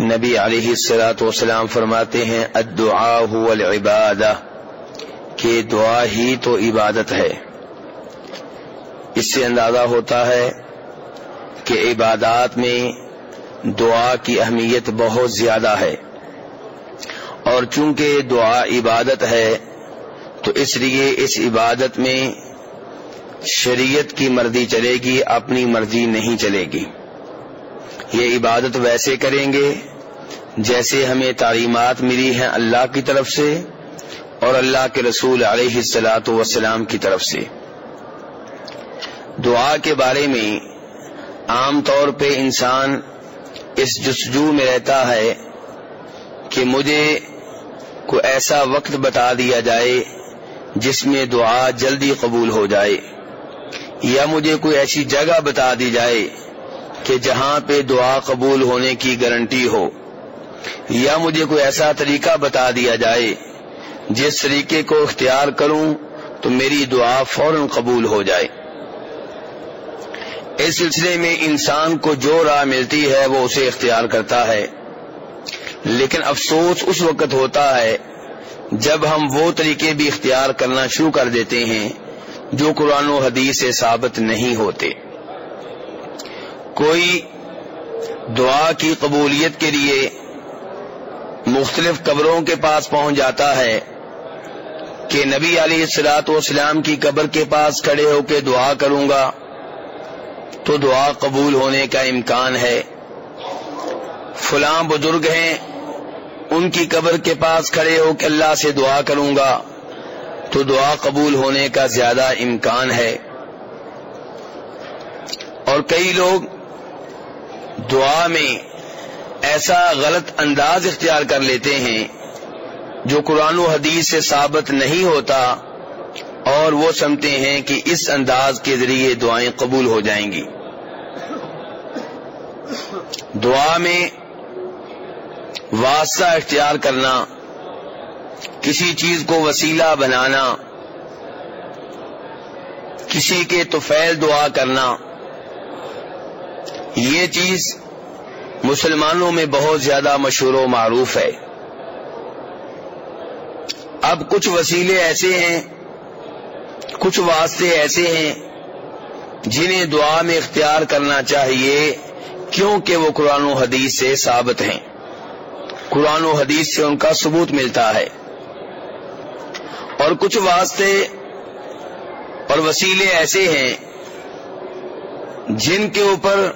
نبی علیہ السلاۃ والسلام فرماتے ہیں، الدعاء هو العبادہ، کہ دعا ہی تو عبادت ہے۔ اس سے اندازہ ہوتا ہے کہ عبادات میں دعا کی اہمیت بہت زیادہ ہے۔ اور چونکہ دعا عبادت ہے، تو اس لیے اس عبادت میں شریعت کی مرضی چلے گی، اپنی مرضی نہیں چلے گی۔ یہ عبادت ویسے کریں گے جیسے ہمیں تعلیمات ملی ہیں اللہ کی طرف سے اور اللہ کے رسول علیہ السلاۃ وسلام کی طرف سے۔ دعا کے بارے میں عام طور پہ انسان اس جسجو میں رہتا ہے کہ مجھے کو ایسا وقت بتا دیا جائے جس میں دعا جلدی قبول ہو جائے، یا مجھے کوئی ایسی جگہ بتا دی جائے کہ جہاں پہ دعا قبول ہونے کی گارنٹی ہو۔ یا مجھے کوئی ایسا طریقہ بتا دیا جائے جس طریقے کو اختیار کروں تو میری دعا فوراً قبول ہو جائے۔ اس سلسلے میں انسان کو جو راہ ملتی ہے وہ اسے اختیار کرتا ہے۔ لیکن افسوس اس وقت ہوتا ہے جب ہم وہ طریقے بھی اختیار کرنا شروع کر دیتے ہیں جو قرآن و حدیث سے ثابت نہیں ہوتے۔ کوئی دعا کی قبولیت کے لیے مختلف قبروں کے پاس پہنچ جاتا ہے کہ نبی علیہ السلاط والسلام کی قبر کے پاس کھڑے ہو کے دعا کروں گا تو دعا قبول ہونے کا امکان ہے۔ فلاں بزرگ ہیں، ان کی قبر کے پاس کھڑے ہو کے اللہ سے دعا کروں گا تو دعا قبول ہونے کا زیادہ امکان ہے۔ اور کئی لوگ دعا میں ایسا غلط انداز اختیار کر لیتے ہیں جو قرآن و حدیث سے ثابت نہیں ہوتا اور وہ سمجھتے ہیں کہ اس انداز کے ذریعے دعائیں قبول ہو جائیں گی۔ دعا میں واسطہ اختیار کرنا، کسی چیز کو وسیلہ بنانا، کسی کے توفیل دعا کرنا، یہ چیز مسلمانوں میں بہت زیادہ مشہور و معروف ہے۔ اب کچھ وسیلے ایسے ہیں، کچھ واسطے ایسے ہیں جنہیں دعا میں اختیار کرنا چاہیے، کیونکہ وہ قرآن و حدیث سے ثابت ہیں۔ قرآن و حدیث سے ان کا ثبوت ملتا ہے۔ اور کچھ واسطے اور وسیلے ایسے ہیں جن کے اوپر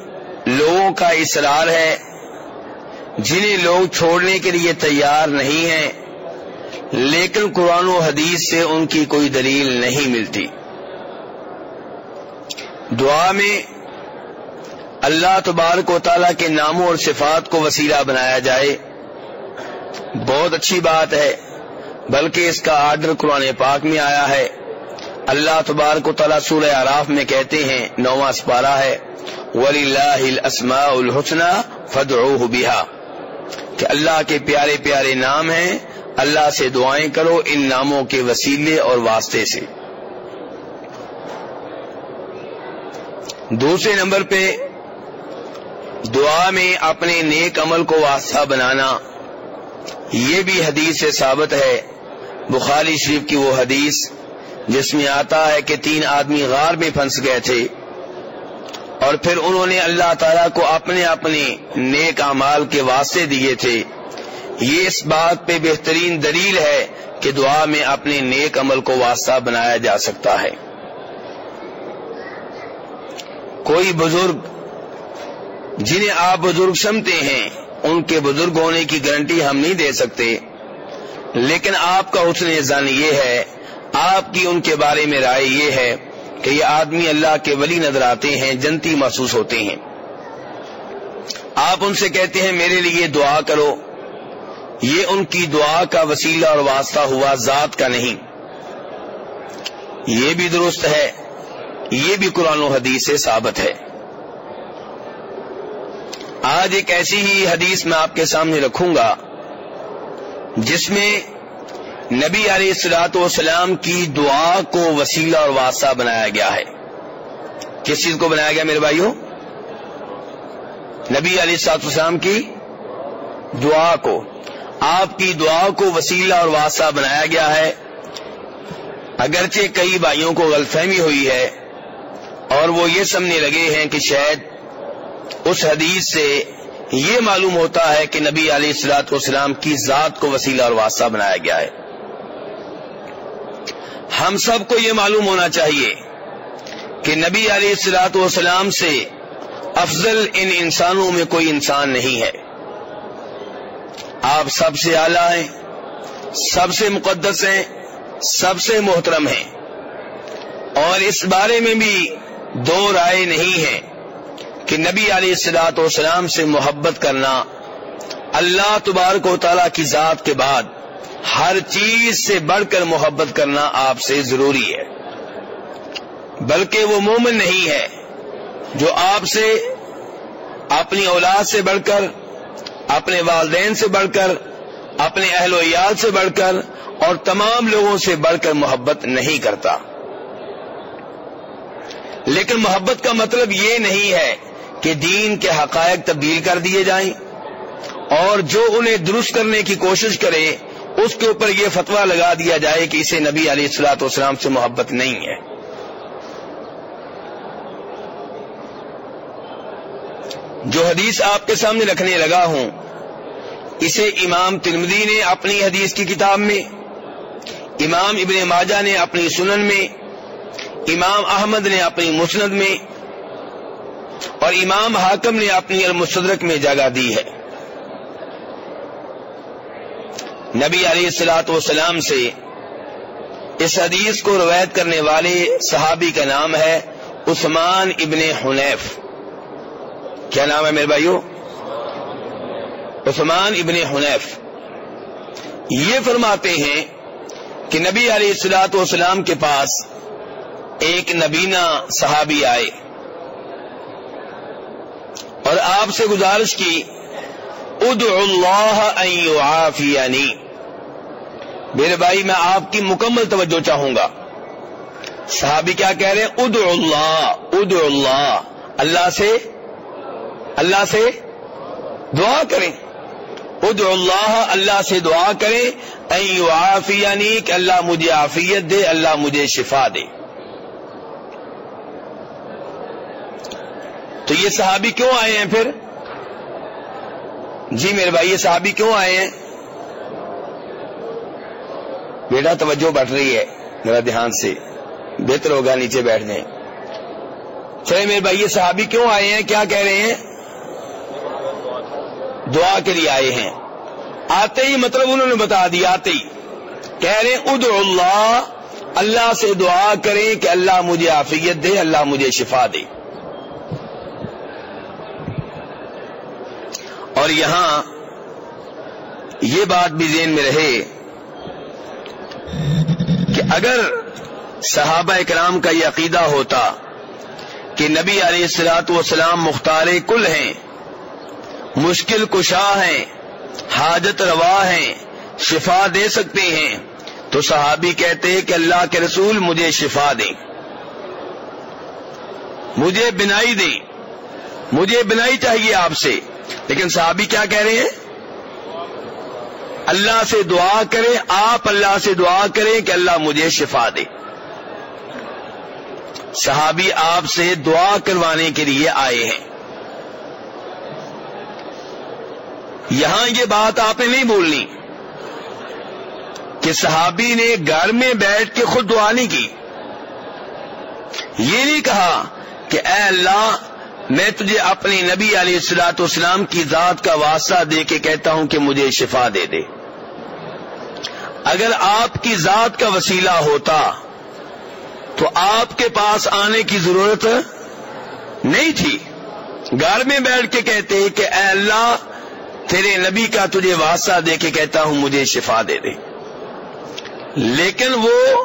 لوگوں کا اصرار ہے، جنہیں لوگ چھوڑنے کے لیے تیار نہیں ہیں، لیکن قرآن و حدیث سے ان کی کوئی دلیل نہیں ملتی۔ دعا میں اللہ تبارک و تعالیٰ کے ناموں اور صفات کو وسیلہ بنایا جائے۔ بہت اچھی بات ہے، بلکہ اس کا آرڈر قرآن پاک میں آیا ہے۔ اللہ تبارک و تعالیٰ سورہ آراف میں کہتے ہیں، نواں سپارہ ہے۔ ولی اللہ اسما الحسن فد بها۔ کہ اللہ کے پیارے پیارے نام ہیں، اللہ سے دعائیں کرو ان ناموں کے وسیلے اور واسطے سے۔ دوسرے نمبر پہ، دعا میں اپنے نیک عمل کو واسطہ بنانا۔ یہ بھی حدیث سے ثابت ہے، بخاری شریف کی وہ حدیث جس میں آتا ہے کہ تین آدمی غار میں پھنس گئے تھے۔ اور پھر انہوں نے اللہ تعالیٰ کو اپنے اپنے نیک امال کے واسطے دیے تھے۔ یہ اس بات پہ بہترین دلیل ہے کہ دعا میں اپنے نیک عمل کو واسطہ بنایا جا سکتا ہے۔ کوئی بزرگ جنہیں آپ بزرگ سمتے ہیں، ان کے بزرگ ہونے کی گارنٹی ہم نہیں دے سکتے۔ لیکن آپ کا حسن زن یہ ہے، آپ کی ان کے بارے میں رائے یہ ہے کہ یہ آدمی اللہ کے ولی نظر آتے ہیں، جنتی محسوس ہوتے ہیں۔ آپ ان سے کہتے ہیں، میرے لیے دعا کرو۔ یہ ان کی دعا کا وسیلہ اور واسطہ ہوا، ذات کا نہیں۔ یہ بھی درست ہے، یہ بھی قرآن و حدیث سے ثابت ہے۔ آج ایک ایسی ہی حدیث میں آپ کے سامنے رکھوں گا، جس میں نبی علیہ السلاط والسلام کی دعا کو وسیلہ اور واسطہ بنایا گیا ہے۔ کس چیز کو بنایا گیا میرے بھائیوں؟ نبی علیہ السلاط والسلام کی دعا کو۔ آپ کی دعا کو وسیلہ اور واسطہ بنایا گیا ہے۔ اگرچہ کئی بھائیوں کو غلط فہمی ہوئی ہے اور وہ یہ سمجھنے لگے ہیں کہ شاید اس حدیث سے یہ معلوم ہوتا ہے کہ نبی علیہ السلاط والسلام کی ذات کو وسیلہ اور واسطہ بنایا گیا ہے۔ ہم سب کو یہ معلوم ہونا چاہیے کہ نبی علیہ السلاط والسلام سے افضل ان انسانوں میں کوئی انسان نہیں ہے۔ آپ سب سے اعلی ہیں، سب سے مقدس ہیں، سب سے محترم ہیں۔ اور اس بارے میں بھی دو رائے نہیں ہے کہ نبی علیہ السلاط والسلام سے محبت کرنا اللہ تبارک و تعالی کی ذات کے بعد ہر چیز سے بڑھ کر محبت کرنا آپ سے ضروری ہے۔ بلکہ وہ مومن نہیں ہے جو آپ سے، اپنی اولاد سے بڑھ کر، اپنے والدین سے بڑھ کر، اپنے اہل و عیال سے بڑھ کر اور تمام لوگوں سے بڑھ کر محبت نہیں کرتا۔ لیکن محبت کا مطلب یہ نہیں ہے کہ دین کے حقائق تبدیل کر دیے جائیں اور جو انہیں درست کرنے کی کوشش کرے اس کے اوپر یہ فتوا لگا دیا جائے کہ اسے نبی علیہ السلاط والسلام سے محبت نہیں ہے۔ جو حدیث آپ کے سامنے رکھنے لگا ہوں، اسے امام ترمدی نے اپنی حدیث کی کتاب میں، امام ابن ماجہ نے اپنی سنن میں، امام احمد نے اپنی مسند میں اور امام حاکم نے اپنی المستدرک میں جگہ دی ہے۔ نبی علیہ السلاط والسلام سے اس حدیث کو روایت کرنے والے صحابی کا نام ہے عثمان ابن حنیف۔ کیا نام ہے میرے بھائیو؟ عثمان ابن حنیف۔ یہ فرماتے ہیں کہ نبی علیہ السلاط والسلام کے پاس ایک نبینا صحابی آئے اور آپ سے گزارش کی، ادعو اللہ ان یعافینی۔ میرے بھائی، میں آپ کی مکمل توجہ چاہوں گا۔ صحابی کیا کہہ رہے ہیں؟ ادعو اللہ ادعو اللہ۔ اللہ سے اللہ سے دعا کریں۔ ادعو اللہ اللہ سے دعا کریں۔ این کہ اللہ مجھے عافیت دے، اللہ مجھے شفا دے۔ تو یہ صحابی کیوں آئے ہیں پھر؟ جی میرے بھائی، یہ صحابی کیوں آئے ہیں؟ بیٹا توجہ بڑھ رہی ہے میرا دھیان سے۔ بہتر ہوگا نیچے بیٹھ جائیں چلے میرے بھائی، یہ صحابی کیوں آئے ہیں؟ کیا کہہ رہے ہیں؟ دعا کے لیے آئے ہیں۔ آتے ہی مطلب انہوں نے بتا دیا آتے ہی۔ کہہ رہے ہیں، ادعو اللہ اللہ سے دعا کریں کہ اللہ مجھے عافیت دے، اللہ مجھے شفا دے۔ اور یہاں یہ بات بھی ذہن میں رہے۔ کہ اگر صحابہ کرام کا یہ عقیدہ ہوتا کہ نبی علیہ السلاط والسلام مختار کل ہیں، مشکل کشا ہیں، حاجت روا ہیں، شفا دے سکتے ہیں، تو صحابی کہتے کہ اللہ کے رسول مجھے شفا دیں۔ مجھے بنائی دیں۔ مجھے بنائی چاہیے آپ سے۔ لیکن صحابی کیا کہہ رہے ہیں؟ اللہ سے دعا کریں، آپ اللہ سے دعا کریں کہ اللہ مجھے شفا دے۔ صحابی آپ سے دعا کروانے کے لیے آئے ہیں۔ یہاں یہ بات آپ نے نہیں بولنی کہ صحابی نے گھر میں بیٹھ کے خود دعا نہیں کی۔ یہ نہیں کہا کہ اے اللہ، میں تجھے اپنی نبی علیہ السلاط اسلام کی ذات کا واسطہ دے کے کہتا ہوں کہ مجھے شفا دے دے۔ اگر آپ کی ذات کا وسیلہ ہوتا تو آپ کے پاس آنے کی ضرورت نہیں تھی۔ گھر میں بیٹھ کے کہتے کہ اے اللہ، تیرے نبی کا تجھے واسطہ دے کے کہتا ہوں، مجھے شفا دے دے۔ لیکن وہ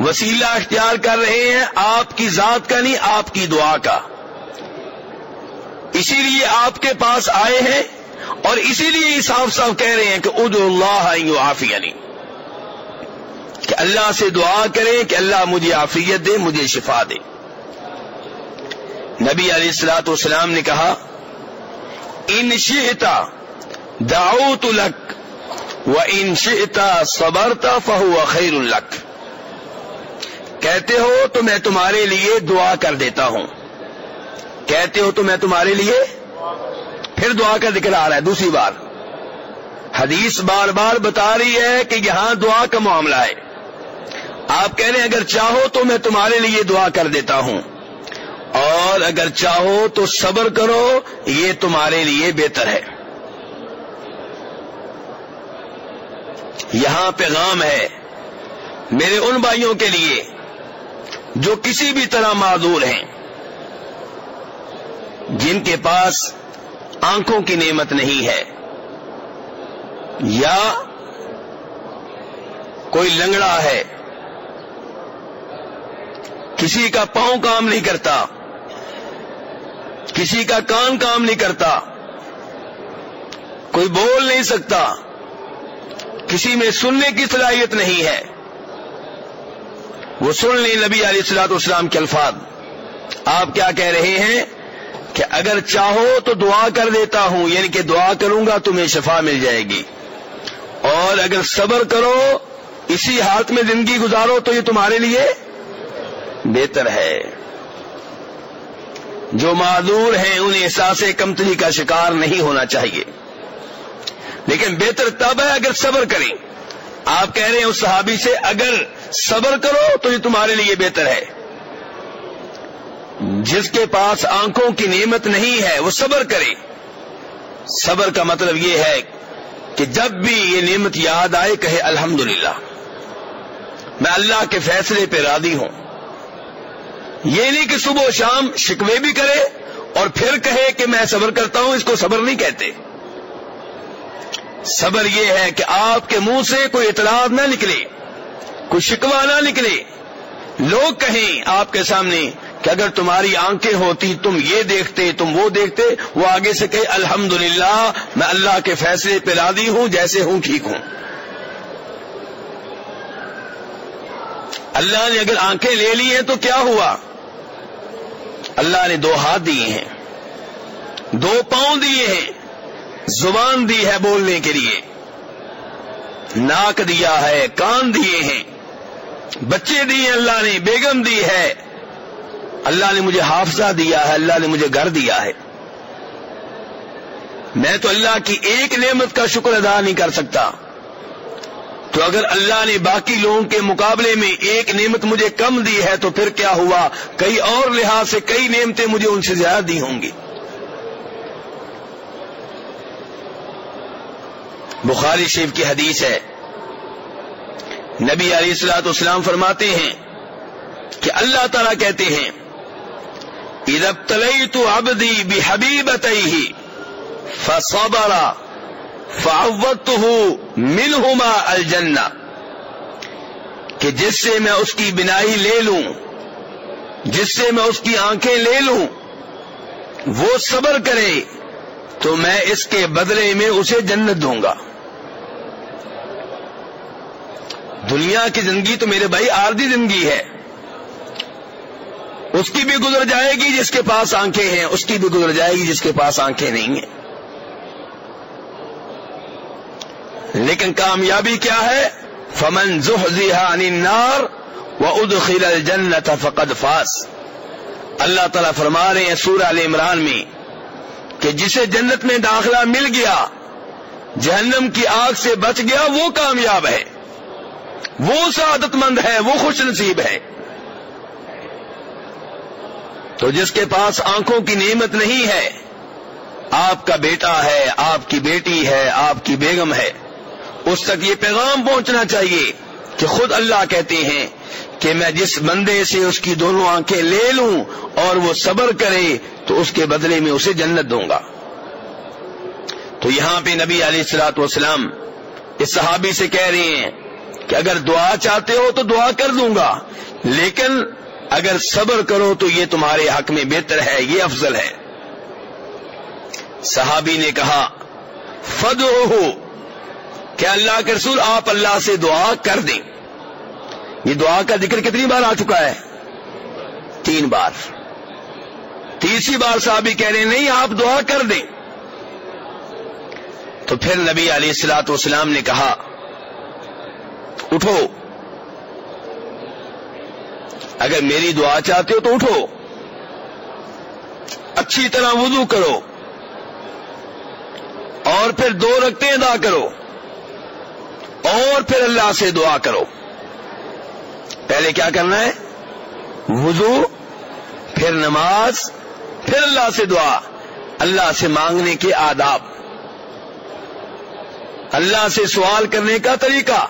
وسیلہ اختیار کر رہے ہیں آپ کی ذات کا نہیں، آپ کی دعا کا۔ اسی لیے آپ کے پاس آئے ہیں اور اسی لیے صاف صاف کہہ رہے ہیں کہ اد اللہ آفی علی کہ اللہ سے دعا کریں کہ اللہ مجھے عافیت دے، مجھے شفا دے۔ نبی علیہ السلاۃ والسلام نے کہا، ان شئتا دعوت لک، و ان شئتا صبرتا فہو خیر الک کہتے ہو تو میں تمہارے لیے دعا کر دیتا ہوں۔ کہتے ہو تو میں تمہارے لیے پھر دعا کا ذکر آ رہا ہے، دوسری بار۔ حدیث بار بار بتا رہی ہے کہ یہاں دعا کا معاملہ ہے۔ آپ کہہ رہے ہیں، اگر چاہو تو میں تمہارے لیے دعا کر دیتا ہوں۔ اور اگر چاہو تو صبر کرو، یہ تمہارے لیے بہتر ہے۔ یہاں پیغام ہے میرے ان بھائیوں کے لیے جو کسی بھی طرح معذور ہیں، جن کے پاس آنکھوں کی نعمت نہیں ہے۔ یا کوئی لنگڑا ہے کسی کا پاؤں کام نہیں کرتا، کسی کا کان کام نہیں کرتا، کوئی بول نہیں سکتا، کسی میں سننے کی صلاحیت نہیں ہے۔ وہ سن لیں نبی علیہ السلاط اسلام کے الفاظ۔ آپ کیا کہہ رہے ہیں؟ کہ اگر چاہو تو دعا کر دیتا ہوں یعنی کہ دعا کروں گا تمہیں شفا مل جائے گی۔ اور اگر صبر کرو، اسی حالت میں زندگی گزارو تو یہ تمہارے لیے بہتر ہے۔ جو معذور ہیں، انہیں احساس کمتری کا شکار نہیں ہونا چاہیے۔ لیکن بہتر تب ہے اگر صبر کریں۔ آپ کہہ رہے ہیں، اس صحابی سے اگر صبر کرو تو یہ تمہارے لیے بہتر ہے۔ جس کے پاس آنکھوں کی نعمت نہیں ہے، وہ صبر کرے۔ صبر کا مطلب یہ ہے کہ جب بھی یہ نعمت یاد آئے، کہے الحمد میں اللہ کے فیصلے پہ راضی ہوں۔ یہ نہیں کہ صبح و شام شکوے بھی کرے اور پھر کہے کہ میں صبر کرتا ہوں، اس کو صبر نہیں کہتے۔ صبر یہ ہے کہ آپ کے منہ سے کوئی اطلاع نہ نکلے، کوئی شکوا نہ نکلے۔ لوگ کہیں آپ کے سامنے کہ اگر تمہاری آنکھیں ہوتی، تم یہ دیکھتے، تم وہ دیکھتے، وہ آگے سے کہ الحمد میں اللہ کے فیصلے پہ راضی ہوں، جیسے ہوں ٹھیک ہوں۔ اللہ نے اگر آنکھیں لے لی ہیں تو کیا ہوا؟ اللہ نے دو ہاتھ دیے ہیں۔ دو پاؤں دیے ہیں۔ زبان دی ہے بولنے کے لیے۔ ناک دیا ہے، کان دیے ہیں۔ بچے دیے اللہ نے، بیگم دی ہے۔ اللہ نے مجھے حافظہ دیا ہے، اللہ نے مجھے گھر دیا ہے۔ میں تو اللہ کی ایک نعمت کا شکر ادا نہیں کر سکتا۔ تو اگر اللہ نے باقی لوگوں کے مقابلے میں ایک نعمت مجھے کم دی ہے تو پھر کیا ہوا؟ کئی اور لحاظ سے کئی نعمتیں مجھے ان سے زیادہ دی ہوں گی۔ بخاری شریف کی حدیث ہے۔ نبی علیہ السلاط اسلام فرماتے ہیں کہ اللہ تعالیٰ کہتے ہیں ادب تلئی تو ابدی بھی حبیب ہی فصبرا فاوت ہوں مل الجنا کہ جس سے میں اس کی بنائی لے لوں، جس سے میں اس کی آنکھیں لے لوں، وہ صبر کرے تو میں اس کے بدلے میں اسے جنت دوں گا۔ دنیا کی زندگی تو میرے بھائی آردی زندگی ہے۔ اس کی بھی گزر جائے گی جس کے پاس آنکھیں ہیں، اس کی بھی گزر جائے گی جس کے پاس آنکھیں نہیں ہیں۔ لیکن کامیابی کیا ہے؟ فمن عن النار و الجنت فقد فاس اللہ تعالیٰ فرما رہے ہیں سورہ علی عمران میں کہ جسے جنت میں داخلہ مل گیا، جہنم کی آگ سے بچ گیا، وہ کامیاب ہے۔ وہ سعادت مند ہے، وہ خوش نصیب ہے۔ تو جس کے پاس آنکھوں کی نعمت نہیں ہے، آپ کا بیٹا ہے، آپ کی بیٹی ہے، آپ کی بیگم ہے۔ اس تک یہ پیغام پہنچنا چاہیے کہ خود اللہ کہتے ہیں کہ میں جس بندے سے اس کی دونوں آنکھیں لے لوں اور وہ صبر کرے تو اس کے بدلے میں اسے جنت دوں گا۔ تو یہاں پہ نبی علیہ السلاط والسلام اس صحابی سے کہہ رہے ہیں کہ اگر دعا چاہتے ہو تو دعا کر دوں گا، لیکن اگر صبر کرو تو یہ تمہارے حق میں بہتر ہے، یہ افضل ہے۔ صحابی نے کہا فد ہو کہ اللہ کے رسول آپ اللہ سے دعا کر دیں۔ یہ دعا کا ذکر کتنی بار آ چکا ہے؟ تین بار۔ تیسری بار صحابی کہہ رہے نہیں، آپ دعا کر دیں۔ تو پھر نبی علیہ السلاط والسلام نے کہا، اٹھو۔ اگر میری دعا چاہتے ہو تو اٹھو۔ اچھی طرح وضو کرو۔ اور پھر دو رکھتے ادا کرو۔ اور پھر اللہ سے دعا کرو۔ پہلے کیا کرنا ہے؟ وضو، پھر نماز، پھر اللہ سے دعا۔ اللہ سے مانگنے کے آداب۔ اللہ سے سوال کرنے کا طریقہ۔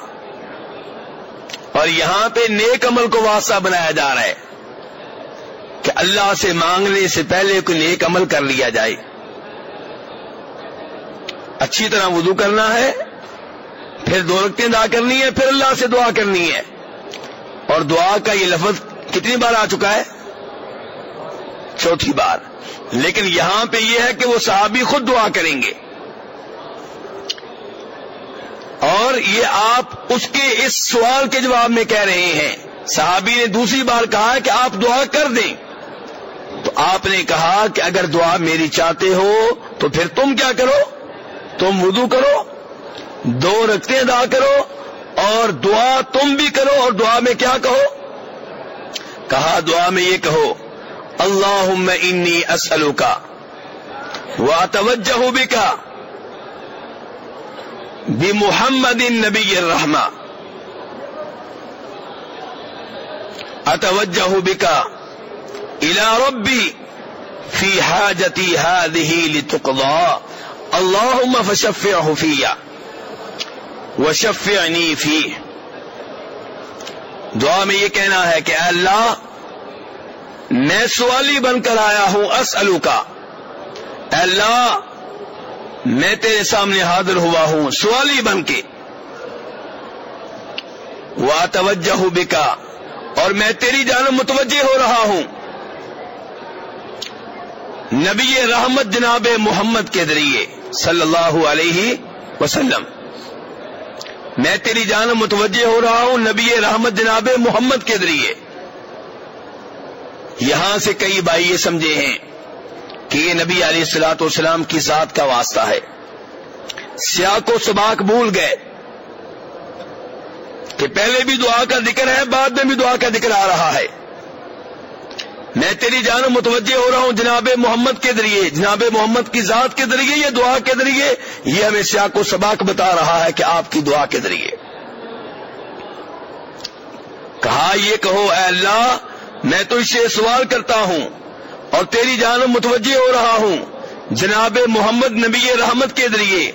اور یہاں پہ نیک عمل کو واسطہ بنایا جا رہا ہے۔ کہ اللہ سے مانگنے سے پہلے کوئی نیک عمل کر لیا جائے۔ اچھی طرح وضو کرنا ہے۔ پھر دو رکھتے ادا کرنی ہے پھر اللہ سے دعا کرنی ہے۔ اور دعا کا یہ لفظ کتنی بار آ چکا ہے؟ چوتھی بار۔ لیکن یہاں پہ یہ ہے کہ وہ صحابی خود دعا کریں گے۔ اور یہ آپ اس کے اس سوال کے جواب میں کہہ رہے ہیں۔ صحابی نے دوسری بار کہا کہ آپ دعا کر دیں۔ تو آپ نے کہا کہ اگر دعا میری چاہتے ہو تو پھر تم کیا کرو؟ تم وضو کرو۔ دو رکھتے ادا کرو اور دعا تم بھی کرو اور دعا میں کیا کہو؟ کہا دعا میں یہ کہو اللہ انی اسلو کا وہ توجہ بھی کا بھی محمد نبی الرحمہ اتوجہ بکا الى ربی فی حاجتی هذه لتقضى اللهم فشفعه فيا وشفعنی فيه دعا میں یہ کہنا ہے کہ اے اللہ، میں سوالی بن کر آیا ہوں اسلو کا اے اللہ، میں تیرے سامنے حاضر ہوا ہوں، سوالی بن کے۔ وہ توجہ بکا، اور میں تیری جانب متوجہ ہو رہا ہوں۔ نبی رحمت جناب محمد کے ذریعے، صلی اللہ علیہ وسلم۔ میں تیری جان متوجہ ہو رہا ہوں نبی رحمت جناب محمد کے ذریعے۔ یہاں سے کئی بھائی یہ سمجھے ہیں کہ یہ نبی علیہ السلاۃ والسلام کی ذات کا واسطہ ہے۔ سیاہ کو سباق بھول گئے کہ پہلے بھی دعا کا ذکر ہے، بعد میں بھی دعا کا ذکر آ رہا ہے۔ میں تیری جان متوجہ ہو رہا ہوں جناب محمد کے ذریعے، جناب محمد کی ذات کے ذریعے یہ دعا کے ذریعے؟ یہ ہمیں سیاہ کو سباق بتا رہا ہے کہ آپ کی دعا کے ذریعے۔ کہا، یہ کہو، اے اللہ، میں تو اس سے سوال کرتا ہوں اور تیری جانب متوجہ ہو رہا ہوں، جناب محمد نبی رحمت کے ذریعے۔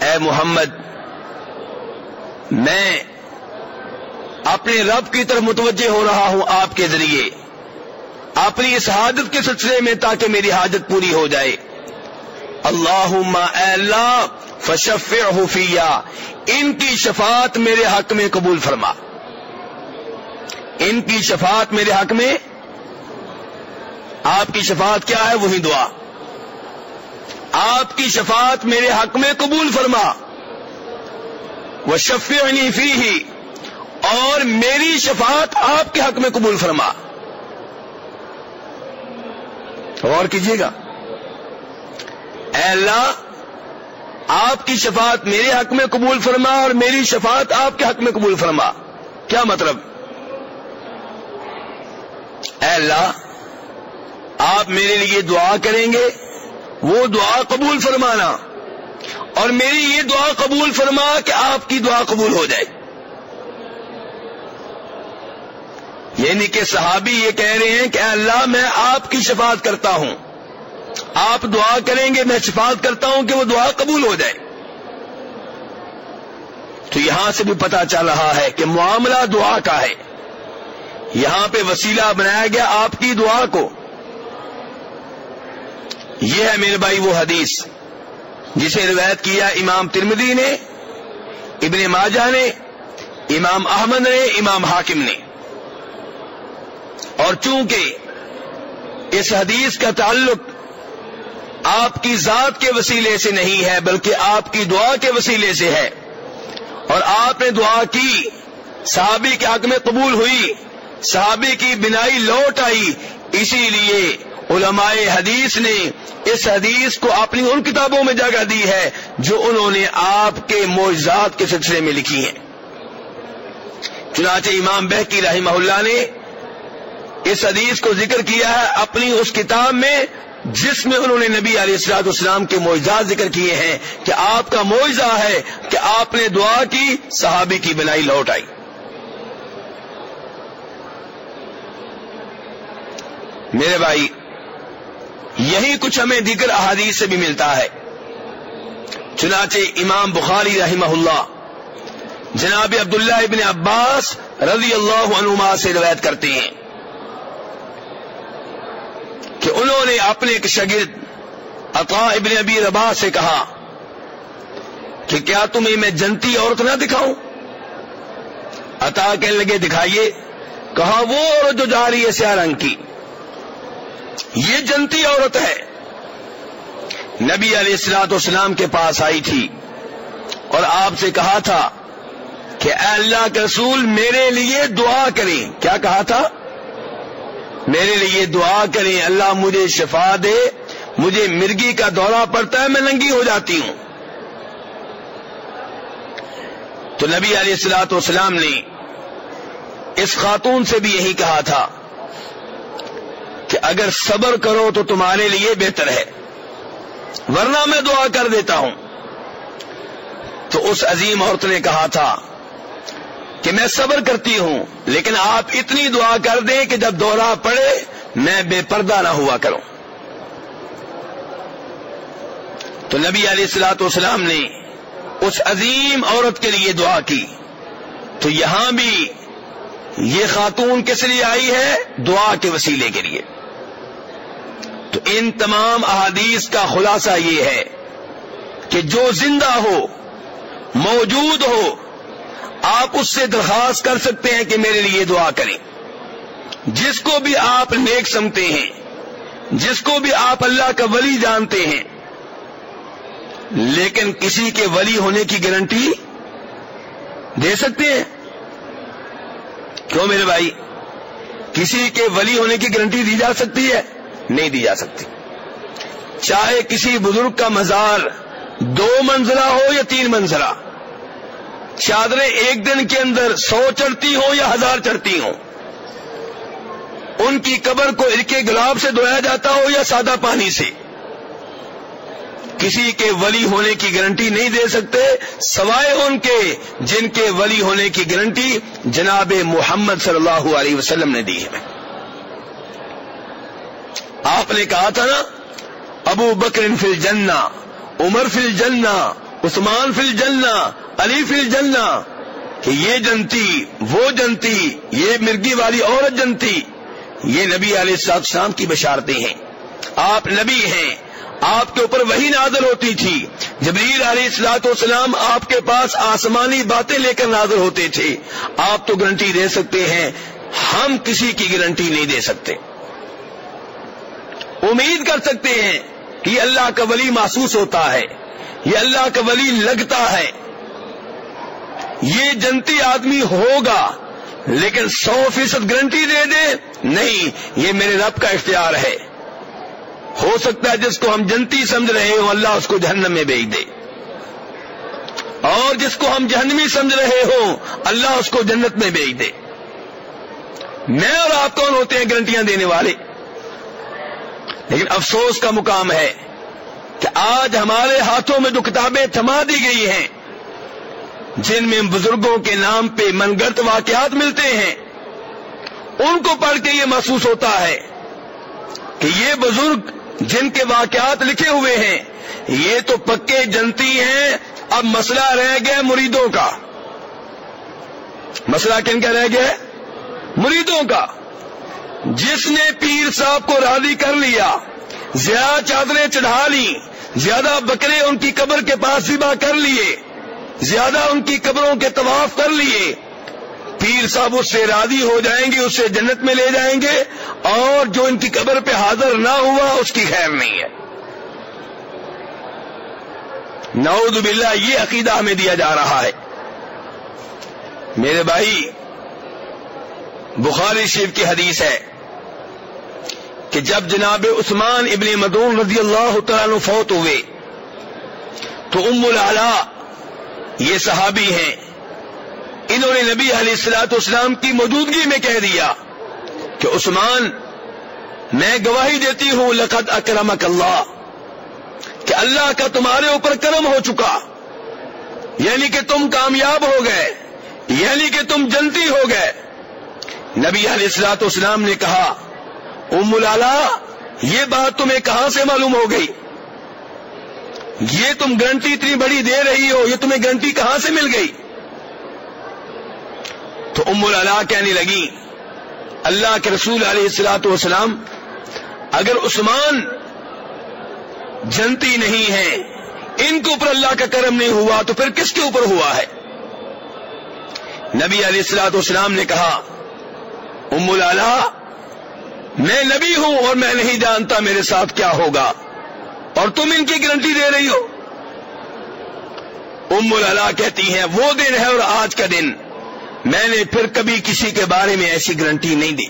اے محمد، میں اپنے رب کی طرف متوجہ ہو رہا ہوں آپ کے ذریعے۔ اپنی اس حاجت کے سلسلے میں تاکہ میری حاجت پوری ہو جائے۔ اللہ اے اللہ فشف حفیہ ان کی شفاعت میرے حق میں قبول فرما۔ ان کی شفاعت میرے حق میں۔ آپ کی شفاعت کیا ہے؟ وہی دعا۔ آپ کی شفاعت میرے حق میں قبول فرما۔ وہ شفی فی ہی اور میری شفاعت آپ کے حق میں قبول فرما۔ غور کیجیے گا۔ اے اللہ، آپ کی شفاعت میرے حق میں قبول فرما اور میری شفاعت آپ کے حق میں قبول فرما۔ کیا مطلب؟ اے اللہ، آپ میرے لیے دعا کریں گے، وہ دعا قبول فرمانا۔ اور میری یہ دعا قبول فرما کہ آپ کی دعا قبول ہو جائے۔ یعنی کہ صحابی یہ کہہ رہے ہیں کہ اللہ میں آپ کی شفاعت کرتا ہوں۔ آپ دعا کریں گے، میں شفاعت کرتا ہوں کہ وہ دعا قبول ہو جائے۔ تو یہاں سے بھی پتا چل رہا ہے کہ معاملہ دعا کا ہے۔ یہاں پہ وسیلہ بنایا گیا آپ کی دعا کو۔ یہ ہے میرے بھائی وہ حدیث جسے روایت کیا امام ترمدی نے، ابن ماجہ نے، امام احمد نے، امام حاکم نے۔ اور چونکہ اس حدیث کا تعلق آپ کی ذات کے وسیلے سے نہیں ہے، بلکہ آپ کی دعا کے وسیلے سے ہے۔ اور آپ نے دعا کی، صحابی کے حق میں قبول ہوئی، صحابی کی بنائی لوٹ آئی۔ اسی لیے علماء حدیث نے اس حدیث کو اپنی ان کتابوں میں جگہ دی ہے جو انہوں نے آپ کے معجزات کے سلسلے میں لکھی ہیں۔ چنانچہ امام بہکی رحمہ اللہ نے اس حدیث کو ذکر کیا ہے اپنی اس کتاب میں جس میں انہوں نے نبی علیہ السلاط اسلام کے معجزات ذکر کیے ہیں کہ آپ کا معجزہ ہے کہ آپ نے دعا کی، صحابی کی بنائی لوٹ آئی۔ میرے بھائی، یہی کچھ ہمیں دیگر احادیث سے بھی ملتا ہے۔ چنانچہ امام بخاری رحمہ اللہ جناب عبداللہ ابن عباس رضی اللہ عنما سے روایت کرتے ہیں۔ کہ انہوں نے اپنے ایک شگرد عطا ابن ابی ربا سے کہا کہ کیا تمہیں میں جنتی عورت نہ دکھاؤں؟ عطا کہنے لگے، دکھائیے۔ کہا، وہ عورت جو جا رہی ہے سیاہ رنگ کی، یہ جنتی عورت ہے۔ نبی علیہ السلاط اسلام کے پاس آئی تھی اور آپ سے کہا تھا کہ اے اللہ کے رسول، میرے لیے دعا کریں۔ کیا کہا تھا؟ میرے لیے دعا کریں، اللہ مجھے شفا دے، مجھے مرگی کا دورہ پڑتا ہے، میں ننگی ہو جاتی ہوں۔ تو نبی علیہ السلاط والسلام نے اس خاتون سے بھی یہی کہا تھا کہ اگر صبر کرو تو تمہارے لیے بہتر ہے، ورنہ میں دعا کر دیتا ہوں۔ تو اس عظیم عورت نے کہا تھا کہ میں صبر کرتی ہوں، لیکن آپ اتنی دعا کر دیں کہ جب دورہ پڑے میں بے پردہ نہ ہوا کروں۔ تو نبی علیہ السلاط والسلام نے اس عظیم عورت کے لیے دعا کی۔ تو یہاں بھی یہ خاتون کس لیے آئی ہے؟ دعا کے وسیلے کے لیے۔ تو ان تمام احادیث کا خلاصہ یہ ہے کہ جو زندہ ہو، موجود ہو آپ اس سے درخواست کر سکتے ہیں کہ میرے لیے دعا کریں۔ جس کو بھی آپ نیک سمتے ہیں، جس کو بھی آپ اللہ کا ولی جانتے ہیں، لیکن کسی کے ولی ہونے کی گارنٹی دے سکتے ہیں۔ کیوں میرے بھائی؟ کسی کے ولی ہونے کی گارنٹی دی جا سکتی ہے؟ نہیں دی جا سکتی۔ چاہے کسی بزرگ کا مزار دو منزلہ ہو یا تین منزلہ چادریں ایک دن کے اندر سو چڑھتی ہوں یا ہزار چڑھتی ہوں؟ ان کی قبر کو ارکے گلاب سے دھویا جاتا ہو یا سادہ پانی سے؟ کسی کے ولی ہونے کی گارنٹی نہیں دے سکتے، سوائے ان کے جن کے ولی ہونے کی گارنٹی جناب محمد صلی اللہ علیہ وسلم نے دی ہے۔ آپ نے کہا تھا نا، ابو بکر فل جنا عمر فل جنا عثمان فل جنا علی فل جنا کہ یہ جنتی، وہ جنتی، یہ مرگی والی عورت جنتی، یہ نبی علیہ السلام کی بشارتیں ہیں۔ آپ نبی ہیں، آپ کے اوپر وہی نازل ہوتی تھی۔ جبریل علیہ السلاط والسلام آپ کے پاس آسمانی باتیں لے کر نازل ہوتے تھے۔ آپ تو گارنٹی دے سکتے ہیں، ہم کسی کی گارنٹی نہیں دے سکتے۔ امید کر سکتے ہیں کہ یہ اللہ کا ولی محسوس ہوتا ہے، یہ اللہ کا ولی لگتا ہے۔ یہ جنتی آدمی ہوگا، لیکن سو فیصد گارنٹی دے دے، نہیں، یہ میرے رب کا اختیار ہے۔ ہو سکتا ہے جس کو ہم جنتی سمجھ رہے ہوں، اللہ اس کو جہنم میں بھیج دے۔ اور جس کو ہم جہنمی سمجھ رہے ہوں، اللہ اس کو جنت میں بھیج دے۔ میں اور آپ کون ہوتے ہیں گارنٹیاں دینے والے؟ لیکن افسوس کا مقام ہے کہ آج ہمارے ہاتھوں میں جو کتابیں تھما دی گئی ہیں جن میں بزرگوں کے نام پہ من گڑت واقعات ملتے ہیں، ان کو پڑھ کے یہ محسوس ہوتا ہے کہ یہ بزرگ جن کے واقعات لکھے ہوئے ہیں، یہ تو پکے جنتی ہیں، اب مسئلہ رہ گیا مریدوں کا۔ مسئلہ کن کا رہ گیا؟ مریدوں کا۔ جس نے پیر صاحب کو راضی کر لیا، زیادہ چادریں چڑھا لی زیادہ بکرے ان کی قبر کے پاس ذبح کر لیے زیادہ ان کی قبروں کے طواف کر لیے۔ پیر صاحب اس سے راضی ہو جائیں گے، اسے جنت میں لے جائیں گے اور جو ان کی قبر پہ حاضر نہ ہوا، اس کی خیر نہیں ہے۔ نعوذ باللہ، یہ عقیدہ ہمیں دیا جا رہا ہے۔ میرے بھائی، بخاری شریف کی حدیث ہے کہ جب جناب عثمان ابن مدون رضی اللہ تعالیٰ فوت ہوئے، تو ام العلا یہ صحابی ہیں۔ انہوں نے نبی علیہ السلاط اسلام کی موجودگی میں کہہ دیا کہ عثمان، میں گواہی دیتی ہوں، لقد اکرمک اللہ، کہ اللہ کا تمہارے اوپر کرم ہو چکا۔ یعنی کہ تم کامیاب ہو گئے یعنی کہ تم جنتی ہو گئے۔ نبی علیہ السلاط اسلام نے کہا، ام لالا یہ بات تمہیں کہاں سے معلوم ہو گئی؟ یہ تم گرنٹی اتنی بڑی دے رہی ہو، یہ تمہیں گرنٹی کہاں سے مل گئی؟ تو ام لالا کہنے لگی، اللہ کے رسول علیہ السلاط والسلام، اگر عثمان جنتی نہیں ہے، ان کے اوپر اللہ کا کرم نہیں ہوا، تو پھر کس کے اوپر ہوا ہے؟ نبی علیہ السلاط والسلام نے کہا، ام لالا میں نبی ہوں اور میں نہیں جانتا میرے ساتھ کیا ہوگا۔ اور تم ان کی گارنٹی دے رہی ہو؟ ام اللہ کہتی ہیں، وہ دن ہے اور آج کا دن۔ میں نے پھر کبھی کسی کے بارے میں ایسی گارنٹی نہیں دی۔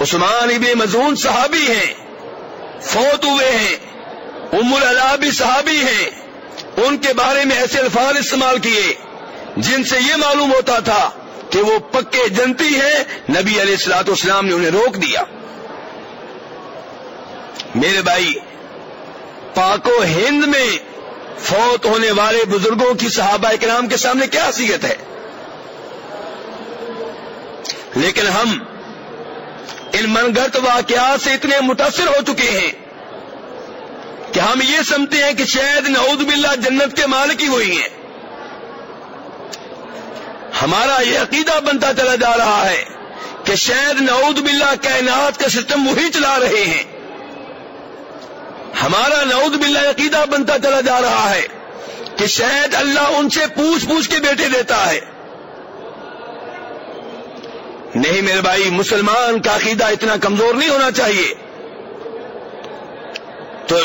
عثمان ابن مزون صحابی ہیں، فوت ہوئے ہیں۔ ام اللہ بھی صحابی ہیں۔ ان کے بارے میں ایسے الفاظ استعمال کیے، جن سے یہ معلوم ہوتا تھا کہ وہ پکے جنتی ہیں۔ نبی علیہ السلاط اسلام نے انہیں روک دیا۔ میرے بھائی، پاک و ہند میں فوت ہونے والے بزرگوں کی صحابہ کرام کے سامنے کیا حیثیت ہے؟ لیکن ہم ان من گھت واقعات سے اتنے متاثر ہو چکے ہیں کہ ہم یہ سمجھتے ہیں کہ شاید نعود باللہ جنت کے مالک ہی وہی ہیں۔ ہمارا یہ عقیدہ بنتا چلا جا رہا ہے کہ شاید نعود باللہ کائنات کا سسٹم وہی چلا رہے ہیں۔ ہمارا نعود باللہ عقیدہ بنتا چلا جا رہا ہے کہ شاید اللہ ان سے پوچھ پوچھ کے بیٹے دیتا ہے۔ نہیں میرے بھائی، مسلمان کا عقیدہ اتنا کمزور نہیں ہونا چاہیے۔ تو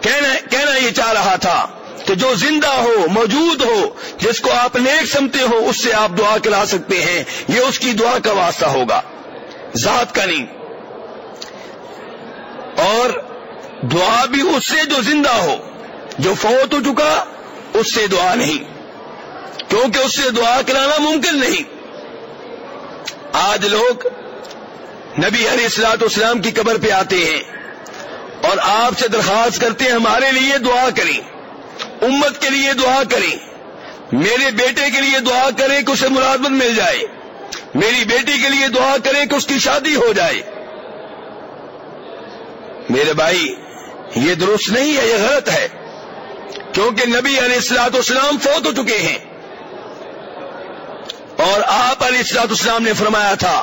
کہنا کہنا یہ چاہ رہا تھا کہ جو زندہ ہو، موجود ہو، جس کو آپ نیک سمتے ہو، اس سے آپ دعا کلا سکتے ہیں۔ یہ اس کی دعا کا واسطہ ہوگا۔ ذات کا نہیں۔ اور دعا بھی اس سے جو زندہ ہو، جو فوت ہو چکا، اس سے دعا نہیں۔ کیونکہ اس سے دعا کرانا ممکن نہیں۔ آج لوگ نبی علیہ السلاط اسلام کی قبر پہ آتے ہیں اور آپ سے درخواست کرتے ہیں، ہمارے لیے دعا کریں۔ امت کے لیے دعا کریں۔ میرے بیٹے کے لیے دعا کریں کہ اسے ملازمت مل جائے۔ میری بیٹی کے لیے دعا کریں کہ اس کی شادی ہو جائے۔ میرے بھائی یہ درست نہیں ہے، یہ غلط ہے۔ کیونکہ نبی علیہ السلاط اسلام فوت ہو چکے ہیں۔ اور آپ علیہ السلاط اسلام نے فرمایا تھا،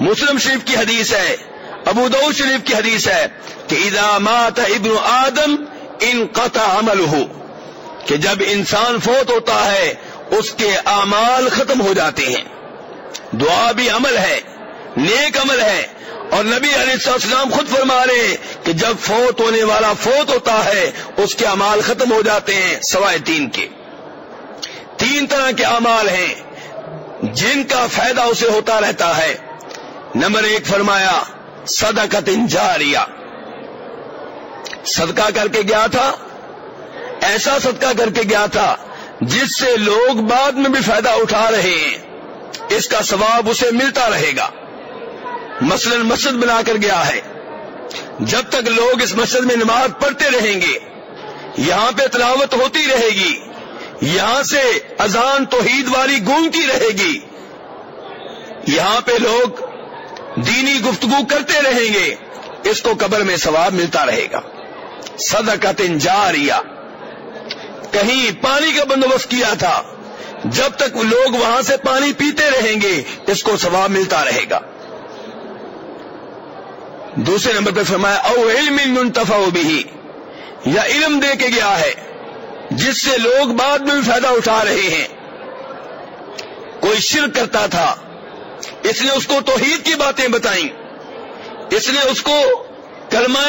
مسلم شریف کی حدیث ہے، ابو دو شریف کی حدیث ہے کہ اذا مات ابن آدم ان قطع عمل ہو کہ جب انسان فوت ہوتا ہے، اس کے اعمال ختم ہو جاتے ہیں۔ دعا بھی عمل ہے، نیک عمل ہے۔ اور نبی علیہ السلام خود فرما رہے ہیں کہ جب فوت ہونے والا فوت ہوتا ہے، اس کے امال ختم ہو جاتے ہیں، سوائے تین کے۔ تین طرح کے امال ہیں، جن کا فائدہ اسے ہوتا رہتا ہے۔ نمبر ایک فرمایا صدقت جاریہ۔ صدقہ کر کے گیا تھا، ایسا صدقہ کر کے گیا تھا، جس سے لوگ بعد میں بھی فائدہ اٹھا رہے ہیں۔ اس کا ثواب اسے ملتا رہے گا۔ مثلا مسجد بنا کر گیا ہے۔ جب تک لوگ اس مسجد میں نماز پڑھتے رہیں گے، یہاں پہ تلاوت ہوتی رہے گی، یہاں سے اذان توحید والی گونگتی رہے گی۔ یہاں پہ لوگ دینی گفتگو کرتے رہیں گے، اس کو قبر میں ثواب ملتا رہے گا۔ صدقت جاریا کہیں پانی کا بندوبست کیا تھا، جب تک لوگ وہاں سے پانی پیتے رہیں گے، اس کو ثواب ملتا رہے گا۔ دوسرے نمبر پہ فرمایا، او علم منتفا بھی یا علم دے کے گیا ہے، جس سے لوگ بعد میں بھی فائدہ اٹھا رہے ہیں۔ کوئی شرک کرتا تھا، اس نے اس کو توحید کی باتیں بتائیں، اس نے اس کو کلمہ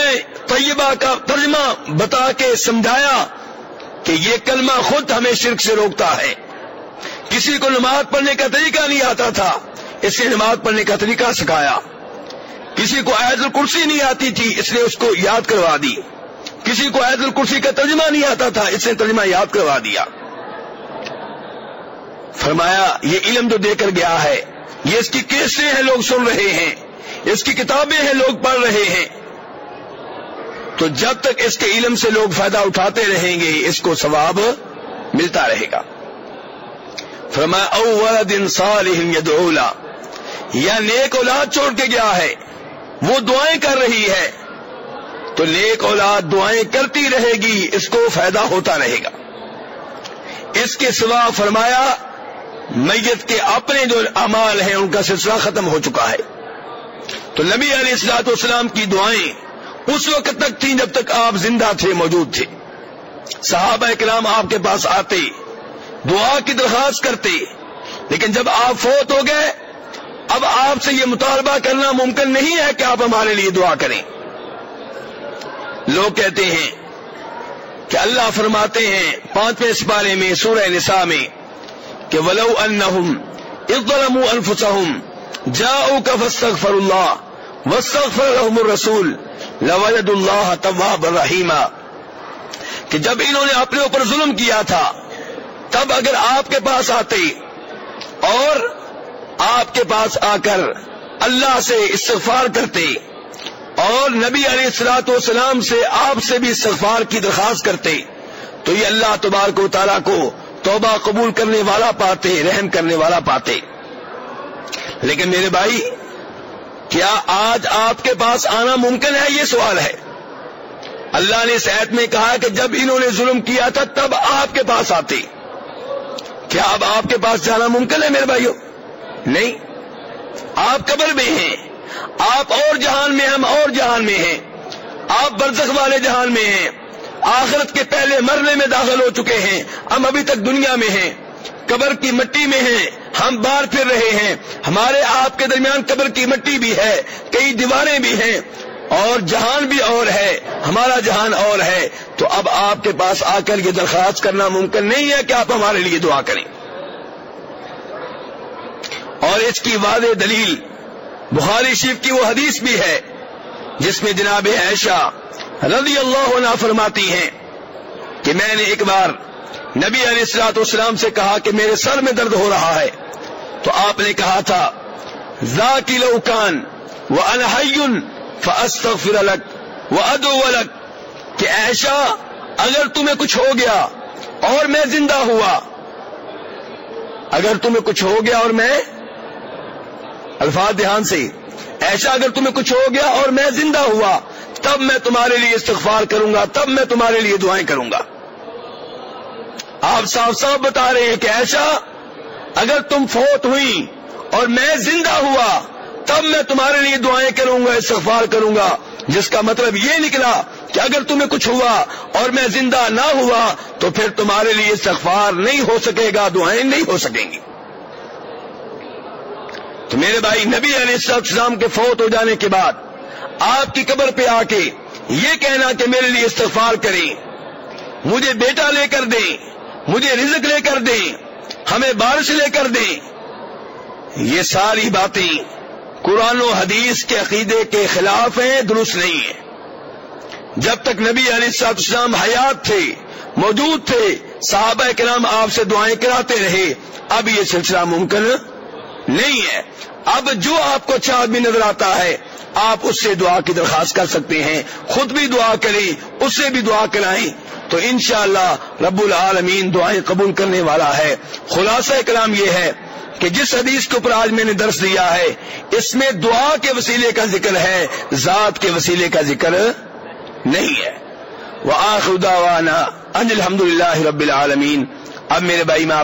طیبہ کا ترجمہ بتا کے سمجھایا کہ یہ کلمہ خود ہمیں شرک سے روکتا ہے۔ کسی کو نماز پڑھنے کا طریقہ نہیں آتا تھا، اس نے نماز پڑھنے کا طریقہ سکھایا۔ کسی کو عید الکرسی نہیں آتی تھی، اس نے اس کو یاد کروا دی۔ کسی کو عید الکرسی کا ترجمہ نہیں آتا تھا، اس نے ترجمہ یاد کروا دیا۔ فرمایا، یہ علم جو دے کر گیا ہے۔ یہ اس کی کیسے ہیں، لوگ سن رہے ہیں۔ اس کی کتابیں ہیں، لوگ پڑھ رہے ہیں۔ تو جب تک اس کے علم سے لوگ فائدہ اٹھاتے رہیں گے، اس کو ثواب ملتا رہے گا۔ فرمایا، اول دن سال یا نیک اولاد چھوڑ کے گیا ہے۔ وہ دعائیں کر رہی ہے۔ تو نیک اولاد دعائیں کرتی رہے گی، اس کو فائدہ ہوتا رہے گا۔ اس کے سوا فرمایا، میت کے اپنے جو امال ہیں، ان کا سلسلہ ختم ہو چکا ہے۔ تو نبی علیہ السلاط والسلام کی دعائیں اس وقت تک تھیں جب تک آپ زندہ تھے، موجود تھے۔ صحابہ کلام آپ کے پاس آتے، دعا کی درخواست کرتے، لیکن جب آپ فوت ہو گئے اب آپ سے یہ مطالبہ کرنا ممکن نہیں ہے کہ آپ ہمارے لیے دعا کریں۔ لوگ کہتے ہیں کہ اللہ فرماتے ہیں پانچویں سپارے میں، سورہ نساء میں، کہ ولو انہم اظلموا انفسہم جاؤ کا فاستغفر اللہ واستغفر لهم الرسول لوجد اللہ تواب الرحیمہ کہ جب انہوں نے اپنے اوپر ظلم کیا تھا، تب اگر آپ کے پاس آتے اور آپ کے پاس آ کر اللہ سے استغفار کرتے اور نبی علیہ السلاط والسلام سے آپ سے بھی استغفار کی درخواست کرتے، تو یہ اللہ تبارک و تعالیٰ کو توبہ قبول کرنے والا پاتے، رحم کرنے والا پاتے۔ لیکن میرے بھائی، کیا آج آپ کے پاس آنا ممکن ہے؟ یہ سوال ہے۔ اللہ نے اس عید میں کہا کہ جب انہوں نے ظلم کیا تھا، تب آپ کے پاس آتے۔ کیا اب آپ کے پاس جانا ممکن ہے میرے بھائیوں؟ نہیں آپ قبر میں ہیں آپ اور جہان میں ہم اور جہان میں ہیں۔ آپ برزخ والے جہان میں ہیں۔ آخرت کے پہلے مرنے میں داخل ہو چکے ہیں۔ ہم ابھی تک دنیا میں ہیں۔ قبر کی مٹی میں ہیں۔ ہم باہر پھر رہے ہیں۔ ہمارے آپ کے درمیان قبر کی مٹی بھی ہے، کئی دیواریں بھی ہیں۔ اور جہان بھی اور ہے۔ ہمارا جہان اور ہے۔ تو اب آپ کے پاس آ کر یہ درخواست کرنا ممکن نہیں ہے کہ آپ ہمارے لیے دعا کریں۔ اور اس کی واضح دلیل بخاری شریف کی وہ حدیث بھی ہے، جس میں جناب عائشہ رضی اللہ عنہ فرماتی ہیں کہ میں نے ایک بار نبی علیہ السلاط اسلام سے کہا کہ میرے سر میں درد ہو رہا ہے۔ تو آپ نے کہا تھا، ذاکی لوکان وہ انہین فاستغفر الگ وہ ادو الگ کہ ایشا اگر تمہیں کچھ ہو گیا اور میں زندہ ہوا، اگر تمہیں کچھ ہو گیا اور میں الفاظ دھیان سے، ایسا اگر تمہیں کچھ ہو گیا اور میں زندہ ہوا، تب میں تمہارے لیے استغفار کروں گا، تب میں تمہارے لیے دعائیں کروں گا۔ آپ صاف صاف بتا رہے ہیں کہ ایسا اگر تم فوت ہوئی اور میں زندہ ہوا، تب میں تمہارے لیے دعائیں کروں گا، استغفار کروں گا۔ جس کا مطلب یہ نکلا کہ اگر تمہیں کچھ ہوا اور میں زندہ نہ ہوا، تو پھر تمہارے لیے استغفار نہیں ہو سکے گا، دعائیں نہیں ہو سکیں گی۔ تو میرے بھائی، نبی علیہ السلام کے فوت ہو جانے کے بعد آپ کی قبر پہ آ کے یہ کہنا کہ میرے لیے استغفار کریں، مجھے بیٹا لے کر دیں، مجھے رزق لے کر دیں، ہمیں بارش لے کر دیں۔ یہ ساری باتیں قرآن و حدیث کے عقیدے کے خلاف ہیں، درست نہیں ہیں۔ جب تک نبی علیہ السلام اسلام حیات تھے، موجود تھے، صحابہ کرام آپ سے دعائیں کراتے رہے، اب یہ سلسلہ ممکن نہیں ہے۔ اب جو آپ کو اچھا آدمی نظر آتا ہے، آپ اس سے دعا کی درخواست کر سکتے ہیں۔ خود بھی دعا کریں اس سے بھی دعا کرائیں۔ تو انشاءاللہ رب العالمین دعائیں قبول کرنے والا ہے۔ خلاصہ کلام یہ ہے کہ جس حدیث کے اوپر آج میں نے درس دیا ہے، اس میں دعا کے وسیلے کا ذکر ہے، ذات کے وسیلے کا ذکر نہیں ہے۔ وہ آخر ان الحمد للہ رب العالمین۔ اب میرے بھائی، میں